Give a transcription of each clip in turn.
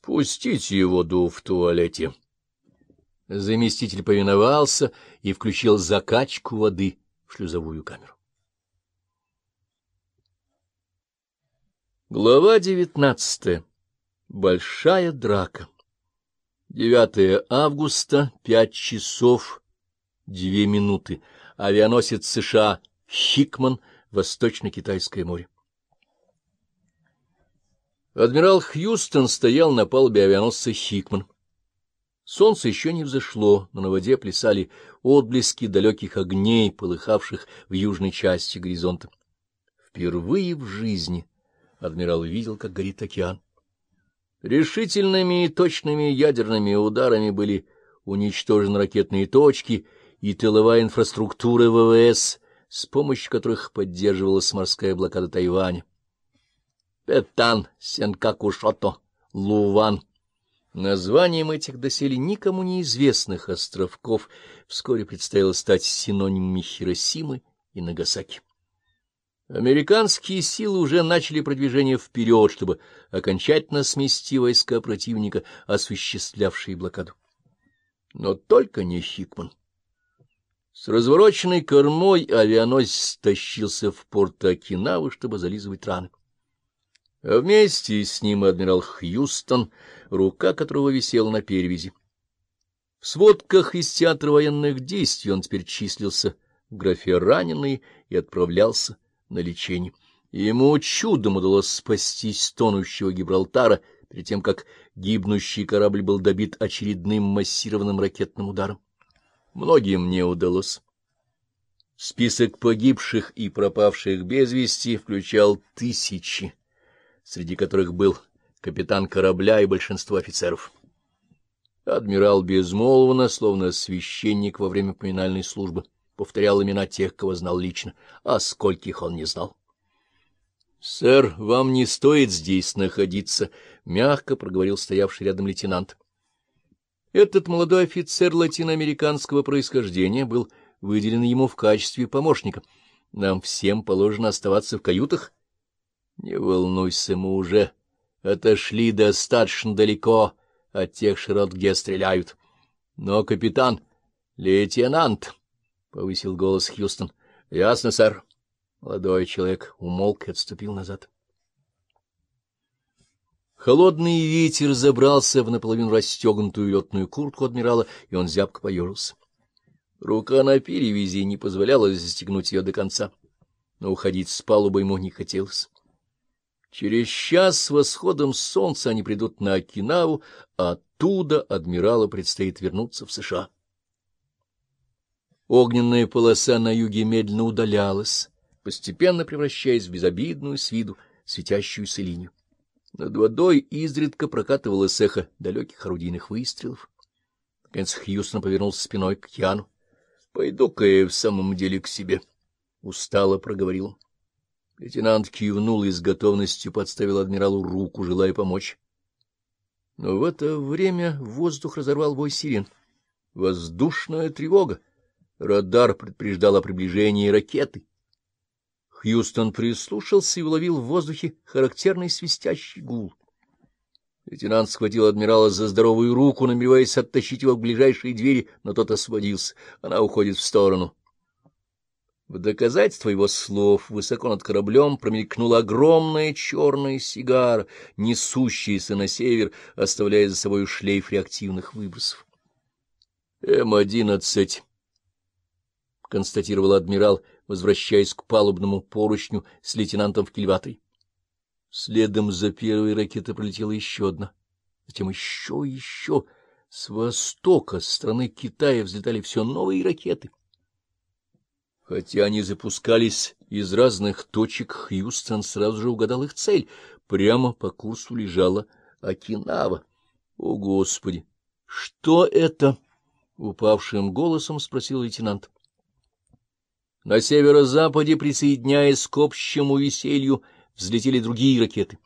Спустите воду в туалете. Заместитель повиновался и включил закачку воды в шлюзовую камеру. Глава девятнадцатая. Большая драка. 9 августа, пять часов, две минуты. Авианосец США «Хикман», Восточно-Китайское море. Адмирал Хьюстон стоял на палубе авианосца «Хикман». Солнце еще не взошло, но на воде плясали отблески далеких огней, полыхавших в южной части горизонта. Впервые в жизни адмирал видел, как горит океан. Решительными и точными ядерными ударами были уничтожены ракетные точки и тыловая инфраструктура ВВС, с помощью которых поддерживалась морская блокада Тайваня. Петан, Сенкакушото, Луван. Названием этих доселе никому неизвестных островков вскоре предстояло стать синонимами Хиросимы и Нагасаки. Американские силы уже начали продвижение вперед, чтобы окончательно смести войска противника, осуществлявшие блокаду. Но только не Хикман. С развороченной кормой авианосец тащился в порт Окинавы, чтобы зализывать раны. Вместе с ним адмирал Хьюстон, рука которого висела на перевязи. В сводках из театра военных действий он теперь числился в графе «раненый» и отправлялся на лечение. Ему чудом удалось спастись тонущего Гибралтара перед тем, как гибнущий корабль был добит очередным массированным ракетным ударом. Многим не удалось. Список погибших и пропавших без вести включал тысячи, среди которых был капитан корабля и большинство офицеров. Адмирал безмолвно, словно священник во время поминальной службы, повторял имена тех, кого знал лично, а скольких он не знал. — Сэр, вам не стоит здесь находиться, — мягко проговорил стоявший рядом лейтенант. Этот молодой офицер латиноамериканского происхождения был выделен ему в качестве помощника. Нам всем положено оставаться в каютах. Не волнуйся, мы уже отошли достаточно далеко от тех широт, где стреляют. Но, капитан, лейтенант... — повысил голос Хьюстон. — Ясно, сэр. Молодой человек умолк и отступил назад. Холодный ветер забрался в наполовину расстегнутую летную куртку адмирала, и он зябко поежился. Рука на перевязи не позволяла застегнуть ее до конца, но уходить с палубы ему не хотелось. Через час с восходом солнца они придут на Окинаву, а оттуда адмиралу предстоит вернуться в США. Огненная полоса на юге медленно удалялась, постепенно превращаясь в безобидную с виду светящуюся линию. Над водой изредка прокатывалось эхо далеких орудийных выстрелов. Наконец Хьюстон повернулся спиной к океану. — Пойду-ка я в самом деле к себе, — устало проговорил Лейтенант кивнул и с готовностью подставил адмиралу руку, желая помочь. Но в это время воздух разорвал вой сирен. Воздушная тревога. Радар предупреждал о приближении ракеты. Хьюстон прислушался и уловил в воздухе характерный свистящий гул. Лейтенант схватил адмирала за здоровую руку, намереваясь оттащить его к ближайшей двери, но тот освободился. Она уходит в сторону. В доказательство его слов высоко над кораблем промелькнула огромная черная сигара, несущаяся на север, оставляя за собой шлейф реактивных выбросов. М-11 — констатировал адмирал, возвращаясь к палубному поручню с лейтенантом в кильваторе. Следом за первой ракетой пролетела еще одна, затем еще и еще. С востока, с страны Китая, взлетали все новые ракеты. Хотя они запускались из разных точек, Хьюстон сразу же угадал их цель. Прямо по курсу лежала Окинава. О, Господи! Что это? — упавшим голосом спросил лейтенант. На северо-западе, присоединяясь к общему веселью, взлетели другие ракеты.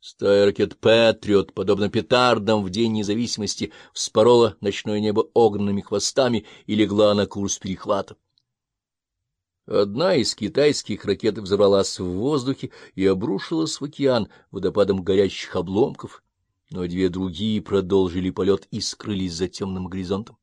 Стая ракет «Патриот», подобно петардам в День независимости, вспорола ночное небо огненными хвостами и легла на курс перехвата. Одна из китайских ракет взорвалась в воздухе и обрушилась в океан водопадом горящих обломков. но две другие продолжили полет и скрылись за темным горизонтом.